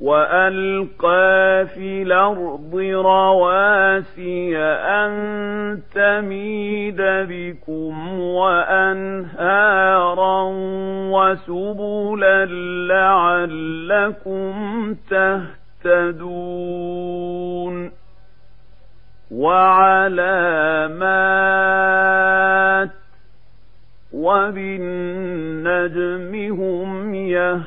وألقى في الأرض رواسي أن تميد بكم وأنهارا وسبلا لعلكم تهتدون وعلامات وبالنجم هم يهتدون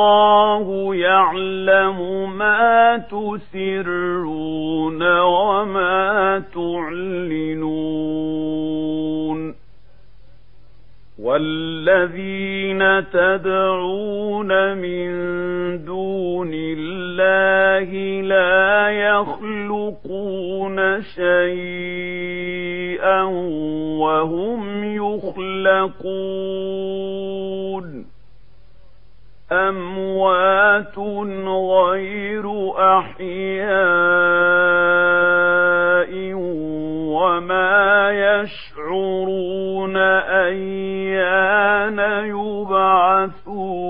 والله يعلم ما تسرون وما تعلنون. والذين تدعون من دون الله لا يخلقون شيئا وهم يخلقون. أموات غير أحياء وما يشعرون أيان يبعثون.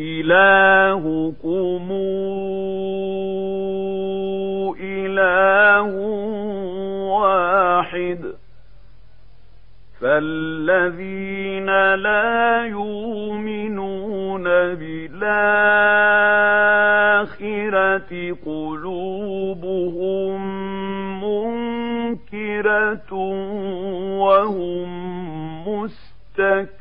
إلهكم إله واحد. فالذين لا يؤمنون بالآخرة قلوبهم منكرة وهم مستكبرون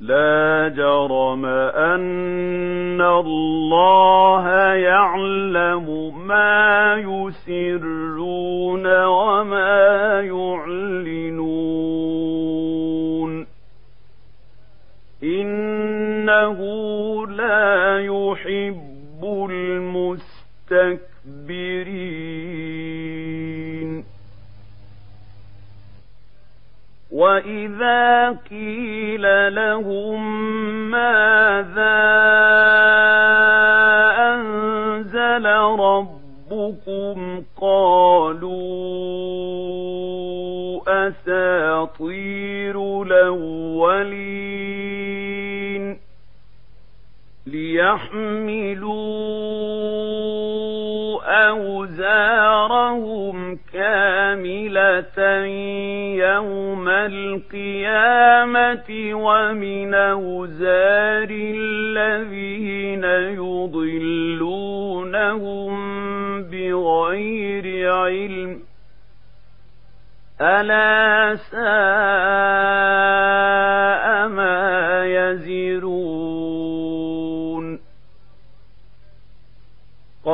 لا جرم أن الله يعلم ما يسرون إنه لا يحب المستكبرين وإذا قيل لهم ماذا أنزل ربكم قالوا ليحملوا أوزارهم كاملة يوم القيامة ومن أوزار الذين يضلونهم بغير علم ألا ساء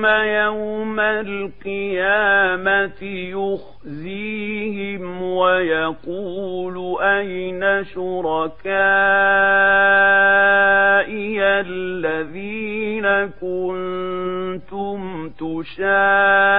ثم يوم القيامة يخزيهم ويقول أين شركائي الذين كنتم تشاءون